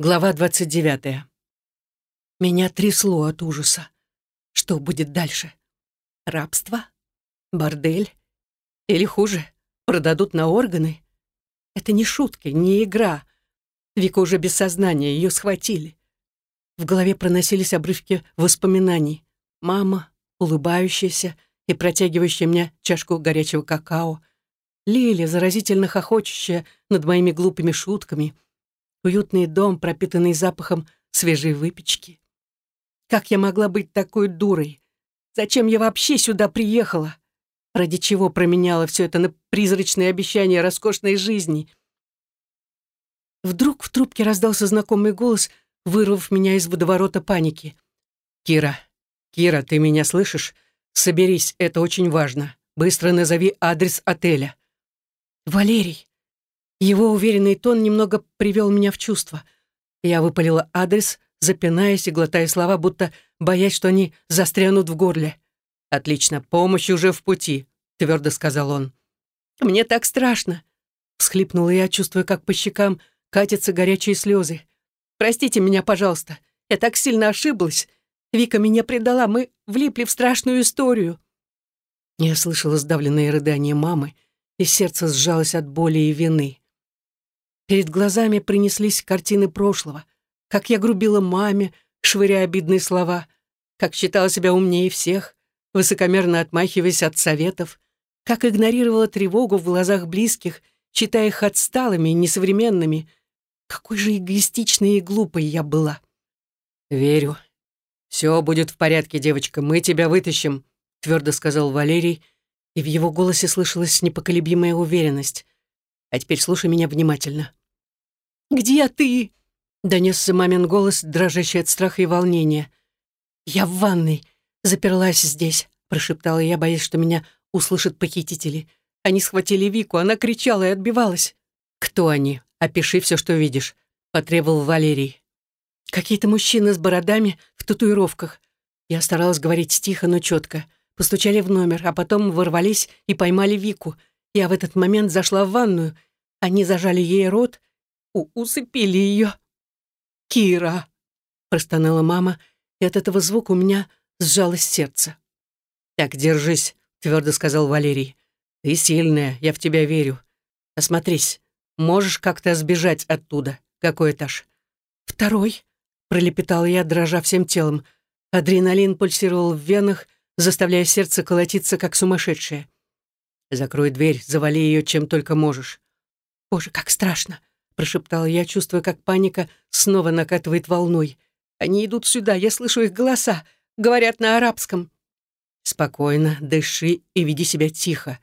Глава 29. Меня трясло от ужаса. Что будет дальше? Рабство? Бордель? Или хуже, продадут на органы? Это не шутки, не игра. Вика уже без сознания, ее схватили. В голове проносились обрывки воспоминаний. Мама, улыбающаяся и протягивающая мне чашку горячего какао. Лили, заразительно хохочущая над моими глупыми шутками — уютный дом, пропитанный запахом свежей выпечки. Как я могла быть такой дурой? Зачем я вообще сюда приехала? Ради чего променяла все это на призрачные обещания роскошной жизни? Вдруг в трубке раздался знакомый голос, вырвав меня из водоворота паники. «Кира, Кира, ты меня слышишь? Соберись, это очень важно. Быстро назови адрес отеля». «Валерий, его уверенный тон немного привел меня в чувство. Я выпалила адрес, запинаясь и глотая слова, будто боясь, что они застрянут в горле. «Отлично, помощь уже в пути», — твердо сказал он. «Мне так страшно», — всхлипнула я, чувствуя, как по щекам катятся горячие слезы. «Простите меня, пожалуйста, я так сильно ошиблась. Вика меня предала, мы влипли в страшную историю». Я слышала сдавленные рыдания мамы, и сердце сжалось от боли и вины. Перед глазами принеслись картины прошлого, как я грубила маме, швыряя обидные слова, как считала себя умнее всех, высокомерно отмахиваясь от советов, как игнорировала тревогу в глазах близких, считая их отсталыми несовременными. Какой же эгоистичной и глупой я была. «Верю. Все будет в порядке, девочка, мы тебя вытащим», твердо сказал Валерий, и в его голосе слышалась непоколебимая уверенность. «А теперь слушай меня внимательно. Где ты?» — донесся мамин голос, дрожащий от страха и волнения. «Я в ванной. Заперлась здесь», — прошептала я, боясь, что меня услышат похитители. Они схватили Вику, она кричала и отбивалась. «Кто они? Опиши все, что видишь», — потребовал Валерий. «Какие-то мужчины с бородами в татуировках». Я старалась говорить тихо, но четко. Постучали в номер, а потом ворвались и поймали Вику. Я в этот момент зашла в ванную. Они зажали ей рот, у усыпили ее. «Кира!» — простонала мама, и от этого звука у меня сжалось сердце. «Так, держись», — твердо сказал Валерий. «Ты сильная, я в тебя верю. Осмотрись, можешь как-то сбежать оттуда. Какой этаж?» «Второй», — пролепетала я, дрожа всем телом. Адреналин пульсировал в венах, заставляя сердце колотиться, как сумасшедшее. «Закрой дверь, завали ее чем только можешь». «Боже, как страшно! Прошептала я, чувствуя, как паника снова накатывает волной. «Они идут сюда, я слышу их голоса, говорят на арабском». «Спокойно, дыши и веди себя тихо».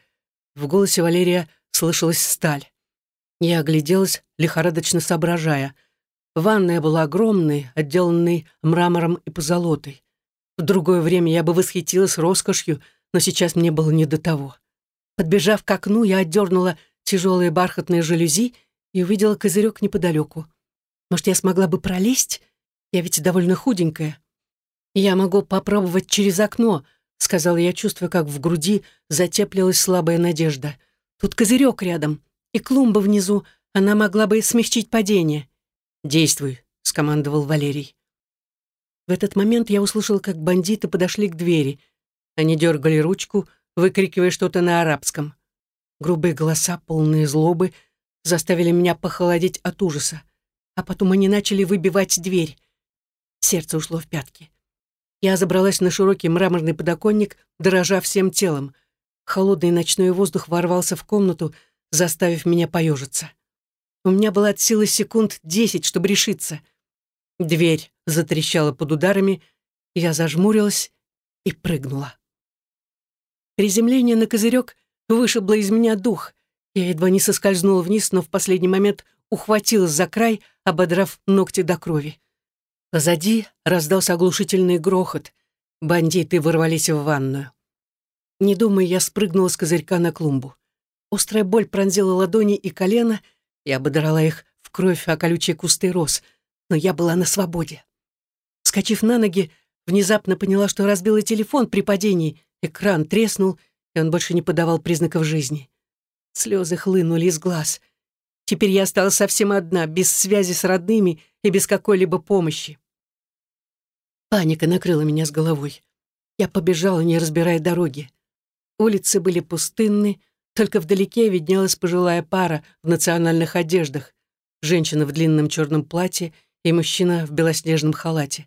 В голосе Валерия слышалась сталь. Я огляделась, лихорадочно соображая. Ванная была огромной, отделанной мрамором и позолотой. В другое время я бы восхитилась роскошью, но сейчас мне было не до того. Подбежав к окну, я отдернула тяжелые бархатные жалюзи и увидела козырек неподалеку. Может, я смогла бы пролезть? Я ведь довольно худенькая. Я могу попробовать через окно, сказала я, чувствуя, как в груди затеплилась слабая надежда. Тут козырек рядом, и клумба внизу, она могла бы смягчить падение. «Действуй», — скомандовал Валерий. В этот момент я услышал, как бандиты подошли к двери. Они дергали ручку, выкрикивая что-то на арабском. Грубые голоса, полные злобы, заставили меня похолодеть от ужаса. А потом они начали выбивать дверь. Сердце ушло в пятки. Я забралась на широкий мраморный подоконник, дрожа всем телом. Холодный ночной воздух ворвался в комнату, заставив меня поежиться. У меня было от силы секунд десять, чтобы решиться. Дверь затрещала под ударами, я зажмурилась и прыгнула. Приземление на козырек вышибло из меня дух. Я едва не соскользнула вниз, но в последний момент ухватилась за край, ободрав ногти до крови. Позади раздался оглушительный грохот. Бандиты ворвались в ванную. Не думая, я спрыгнула с козырька на клумбу. Острая боль пронзила ладони и колено, я ободрала их в кровь о колючие кусты роз, но я была на свободе. Скочив на ноги, внезапно поняла, что разбила телефон при падении, экран треснул, и он больше не подавал признаков жизни. Слезы хлынули из глаз. Теперь я осталась совсем одна, без связи с родными и без какой-либо помощи. Паника накрыла меня с головой. Я побежала, не разбирая дороги. Улицы были пустынны, только вдалеке виднелась пожилая пара в национальных одеждах, женщина в длинном черном платье и мужчина в белоснежном халате.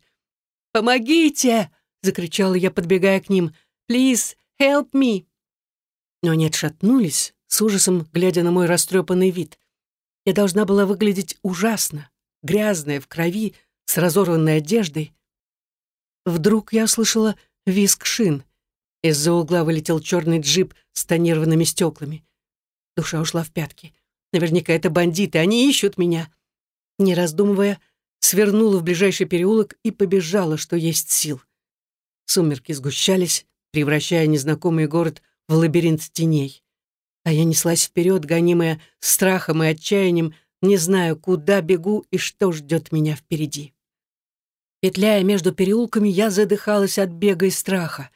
«Помогите!» — закричала я, подбегая к ним. «Please, help me!» Но они отшатнулись, с ужасом глядя на мой растрепанный вид. Я должна была выглядеть ужасно, грязная, в крови, с разорванной одеждой. Вдруг я услышала визг шин. Из-за угла вылетел черный джип с тонированными стеклами. Душа ушла в пятки. Наверняка это бандиты, они ищут меня. Не раздумывая, свернула в ближайший переулок и побежала, что есть сил. Сумерки сгущались, превращая незнакомый город в лабиринт теней. А я неслась вперед, гонимая страхом и отчаянием, не знаю, куда бегу и что ждет меня впереди. Петляя между переулками, я задыхалась от бега и страха.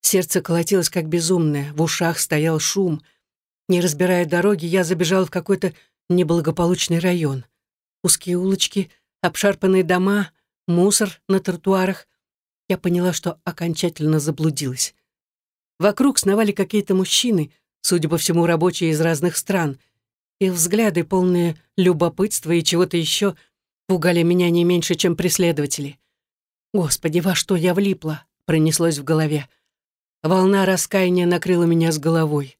Сердце колотилось как безумное, в ушах стоял шум. Не разбирая дороги, я забежала в какой-то неблагополучный район. Узкие улочки, обшарпанные дома, мусор на тротуарах. Я поняла, что окончательно заблудилась. Вокруг сновали какие-то мужчины, судя по всему, рабочие из разных стран. Их взгляды, полные любопытства и чего-то еще, пугали меня не меньше, чем преследователи. «Господи, во что я влипла?» — пронеслось в голове. Волна раскаяния накрыла меня с головой.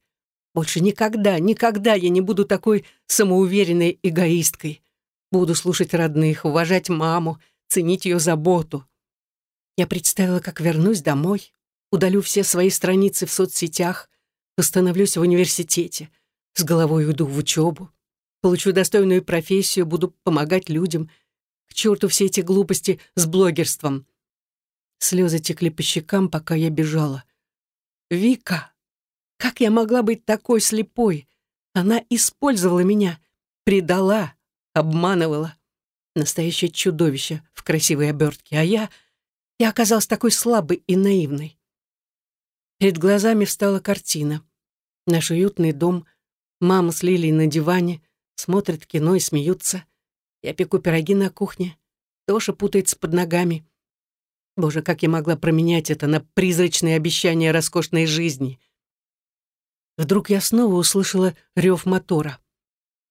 Больше никогда, никогда я не буду такой самоуверенной эгоисткой. Буду слушать родных, уважать маму, ценить ее заботу. Я представила, как вернусь домой, удалю все свои страницы в соцсетях, восстановлюсь в университете, с головой уйду в учебу, получу достойную профессию, буду помогать людям. К черту все эти глупости с блогерством. Слезы текли по щекам, пока я бежала. Вика! Как я могла быть такой слепой? Она использовала меня, предала обманывала. Настоящее чудовище в красивой обертке, а я... Я оказалась такой слабой и наивной. Перед глазами встала картина. Наш уютный дом, мама с Лилией на диване, смотрят кино и смеются. Я пеку пироги на кухне. Тоша путается под ногами. Боже, как я могла променять это на призрачные обещания роскошной жизни. Вдруг я снова услышала рев мотора.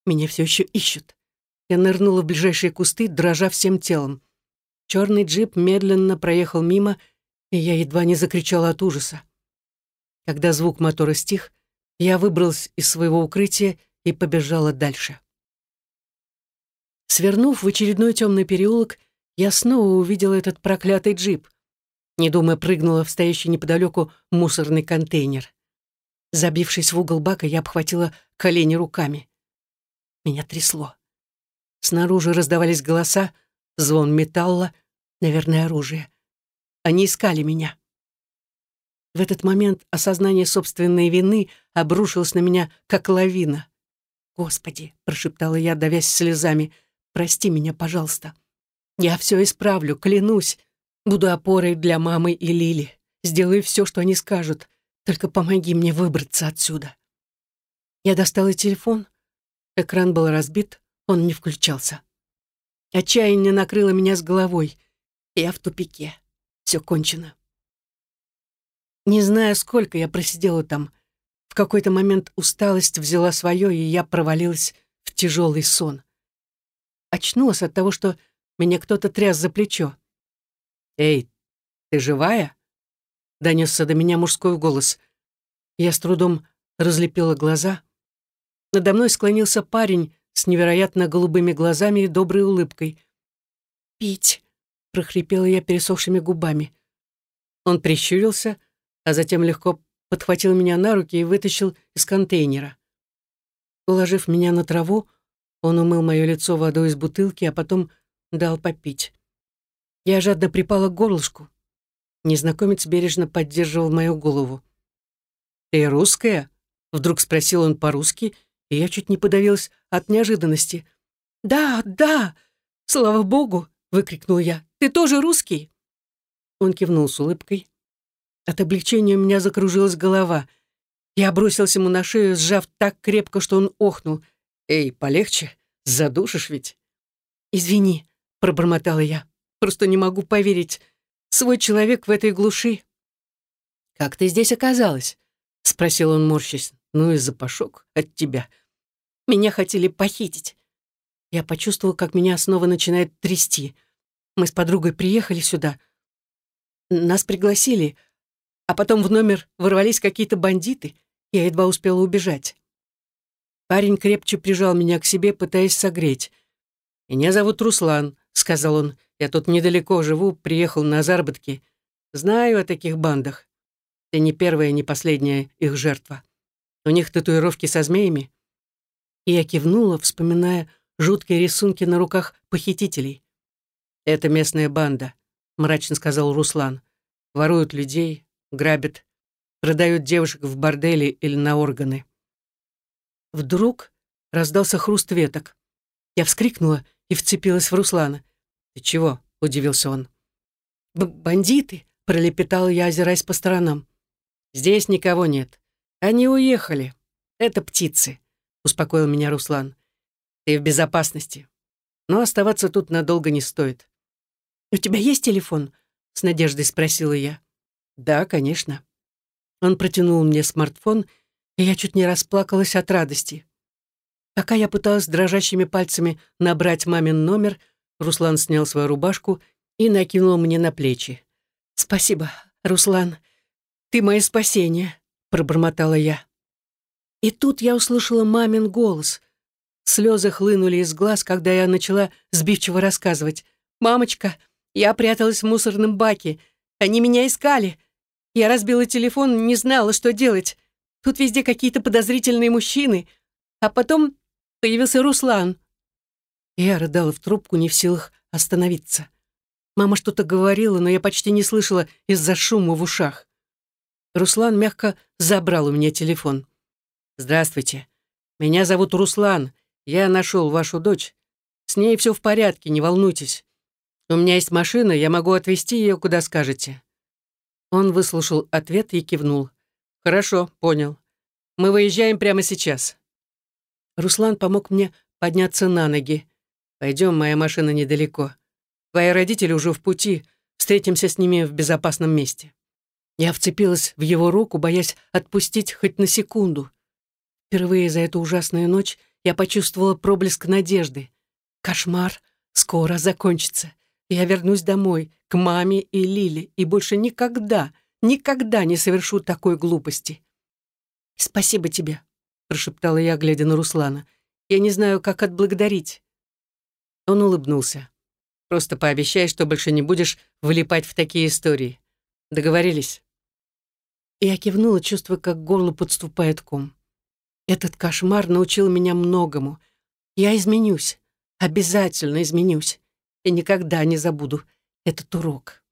Меня все еще ищут. Я нырнула в ближайшие кусты, дрожа всем телом. Черный джип медленно проехал мимо, и я едва не закричала от ужаса. Когда звук мотора стих, я выбралась из своего укрытия и побежала дальше. Свернув в очередной темный переулок, я снова увидела этот проклятый джип. Не думая, прыгнула в стоящий неподалеку мусорный контейнер. Забившись в угол бака, я обхватила колени руками. Меня трясло. Снаружи раздавались голоса, звон металла, наверное, оружие. Они искали меня. В этот момент осознание собственной вины обрушилось на меня, как лавина. «Господи!» — прошептала я, давясь слезами. «Прости меня, пожалуйста. Я все исправлю, клянусь. Буду опорой для мамы и Лили. Сделаю все, что они скажут. Только помоги мне выбраться отсюда». Я достала телефон. Экран был разбит. Он не включался. Отчаяние накрыло меня с головой. Я в тупике. Все кончено. Не знаю, сколько я просидела там. В какой-то момент усталость взяла свое, и я провалилась в тяжелый сон. Очнулась от того, что меня кто-то тряс за плечо. «Эй, ты живая?» Донесся до меня мужской голос. Я с трудом разлепила глаза. Надо мной склонился парень с невероятно голубыми глазами и доброй улыбкой. «Пить!» — прохрипела я пересохшими губами. Он прищурился, а затем легко подхватил меня на руки и вытащил из контейнера. Уложив меня на траву, он умыл мое лицо водой из бутылки, а потом дал попить. Я жадно припала к горлышку. Незнакомец бережно поддерживал мою голову. «Ты русская?» — вдруг спросил он по-русски — и я чуть не подавилась от неожиданности. «Да, да! Слава богу!» — выкрикнул я. «Ты тоже русский?» Он кивнул с улыбкой. От облегчения у меня закружилась голова. Я бросился ему на шею, сжав так крепко, что он охнул. Эй, полегче, задушишь ведь. «Извини», — пробормотала я. «Просто не могу поверить. Свой человек в этой глуши». «Как ты здесь оказалась?» — спросил он, морщась. «Ну и запашок от тебя. Меня хотели похитить». Я почувствовал, как меня снова начинает трясти. Мы с подругой приехали сюда. Нас пригласили, а потом в номер ворвались какие-то бандиты. Я едва успела убежать. Парень крепче прижал меня к себе, пытаясь согреть. «Меня зовут Руслан», — сказал он. «Я тут недалеко живу, приехал на заработки. Знаю о таких бандах. Ты не первая, не последняя их жертва. У них татуировки со змеями». И я кивнула, вспоминая жуткие рисунки на руках похитителей. «Это местная банда», — мрачно сказал Руслан. «Воруют людей, грабят, продают девушек в борделе или на органы». Вдруг раздался хруст веток. Я вскрикнула и вцепилась в Руслана. «Ты чего?» — удивился он. «Бандиты!» — пролепетала я, озираясь по сторонам. «Здесь никого нет. Они уехали. Это птицы», — успокоил меня Руслан. «Ты в безопасности. Но оставаться тут надолго не стоит». «У тебя есть телефон?» — с надеждой спросила я. «Да, конечно». Он протянул мне смартфон, и я чуть не расплакалась от радости. Пока я пыталась дрожащими пальцами набрать мамин номер, Руслан снял свою рубашку и накинул мне на плечи. «Спасибо, Руслан. Ты мое спасение», — пробормотала я. И тут я услышала мамин голос. Слезы хлынули из глаз, когда я начала сбивчиво рассказывать. «Мамочка, я пряталась в мусорном баке. Они меня искали. Я разбила телефон, не знала, что делать. Тут везде какие-то подозрительные мужчины. А потом появился Руслан». Я рыдала в трубку, не в силах остановиться. Мама что-то говорила, но я почти не слышала из-за шума в ушах. Руслан мягко забрал у меня телефон. «Здравствуйте. Меня зовут Руслан. Я нашел вашу дочь. С ней все в порядке, не волнуйтесь. У меня есть машина, я могу отвезти ее, куда скажете». Он выслушал ответ и кивнул. «Хорошо, понял. Мы выезжаем прямо сейчас». Руслан помог мне подняться на ноги. «Пойдем, моя машина недалеко. Твои родители уже в пути. Встретимся с ними в безопасном месте». Я вцепилась в его руку, боясь отпустить хоть на секунду. Впервые за эту ужасную ночь я почувствовала проблеск надежды. Кошмар скоро закончится. Я вернусь домой, к маме и Лиле, и больше никогда, никогда не совершу такой глупости. «Спасибо тебе», прошептала я, глядя на Руслана. «Я не знаю, как отблагодарить». Он улыбнулся. «Просто пообещай, что больше не будешь влипать в такие истории. Договорились?» Я кивнула, чувствуя, как к горлу подступает ком. Этот кошмар научил меня многому. Я изменюсь, обязательно изменюсь, и никогда не забуду этот урок.